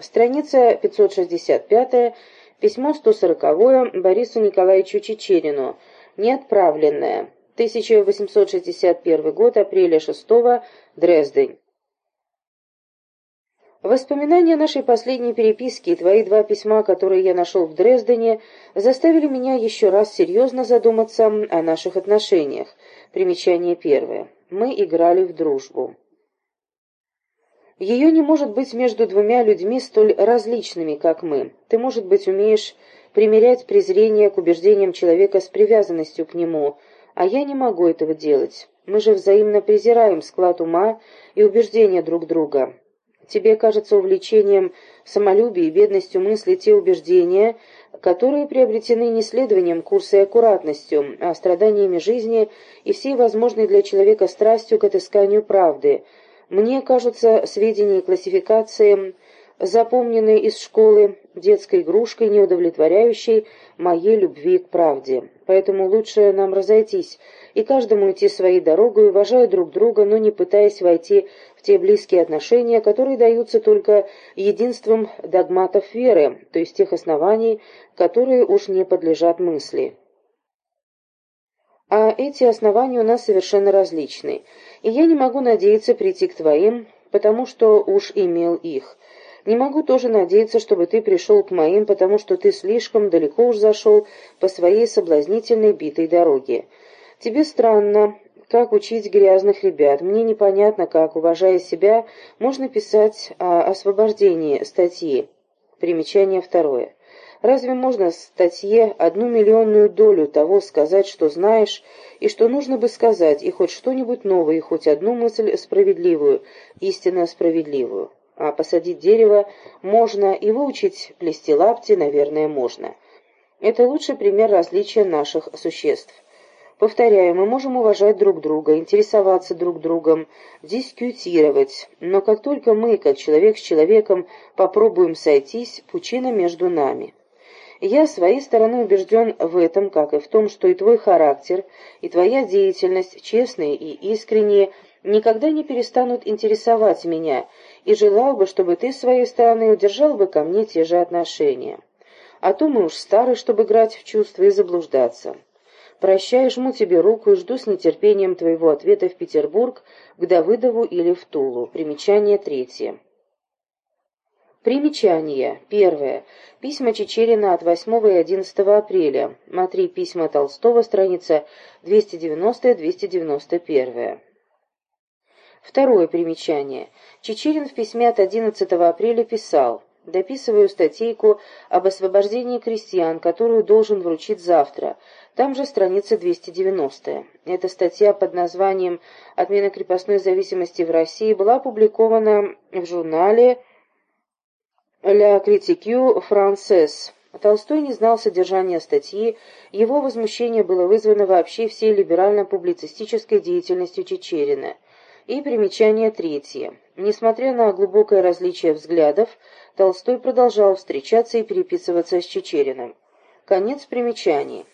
Страница 565, письмо 140 Борису Николаевичу Чечерину, неотправленное. 1861 год, апреля 6 Дрезден. Воспоминания нашей последней переписки и твои два письма, которые я нашел в Дрездене, заставили меня еще раз серьезно задуматься о наших отношениях. Примечание первое. Мы играли в дружбу. Ее не может быть между двумя людьми столь различными, как мы. Ты, может быть, умеешь примерять презрение к убеждениям человека с привязанностью к нему, а я не могу этого делать. Мы же взаимно презираем склад ума и убеждения друг друга. Тебе кажется увлечением самолюбия и бедностью мысли те убеждения, которые приобретены не следованием курса и аккуратностью, а страданиями жизни и всей возможной для человека страстью к отысканию правды – мне кажутся сведения и классификации, запомненные из школы, детской игрушкой, неудовлетворяющей моей любви к правде. Поэтому лучше нам разойтись и каждому идти своей дорогой, уважая друг друга, но не пытаясь войти в те близкие отношения, которые даются только единством догматов веры, то есть тех оснований, которые уж не подлежат мысли. А эти основания у нас совершенно различны, и я не могу надеяться прийти к твоим, потому что уж имел их. Не могу тоже надеяться, чтобы ты пришел к моим, потому что ты слишком далеко уж зашел по своей соблазнительной битой дороге. Тебе странно, как учить грязных ребят. Мне непонятно, как, уважая себя, можно писать о освобождении статьи. Примечание второе. Разве можно статье одну миллионную долю того сказать, что знаешь, и что нужно бы сказать, и хоть что-нибудь новое, и хоть одну мысль справедливую, истинно справедливую? А посадить дерево можно, и выучить плести лапти, наверное, можно. Это лучший пример различия наших существ. Повторяю, мы можем уважать друг друга, интересоваться друг другом, дискутировать, но как только мы, как человек с человеком, попробуем сойтись, пучина между нами. Я, своей стороны, убежден в этом, как и в том, что и твой характер, и твоя деятельность, честные и искренние, никогда не перестанут интересовать меня, и желал бы, чтобы ты, с своей стороны, удержал бы ко мне те же отношения. А то мы уж стары, чтобы играть в чувства и заблуждаться. Прощай, жму тебе руку и жду с нетерпением твоего ответа в Петербург, к Давыдову или в Тулу. Примечание третье. Примечание. Первое. Письма Чечерина от 8 и 11 апреля. Смотри письма Толстого, страница 290-291. Второе примечание. Чечерин в письме от 11 апреля писал «Дописываю статейку об освобождении крестьян, которую должен вручить завтра. Там же страница 290. Эта статья под названием «Отмена крепостной зависимости в России» была опубликована в журнале «Ля критикю францез». Толстой не знал содержания статьи, его возмущение было вызвано вообще всей либерально-публицистической деятельностью Чечерина. И примечание третье. Несмотря на глубокое различие взглядов, Толстой продолжал встречаться и переписываться с Чечериным. Конец примечаний.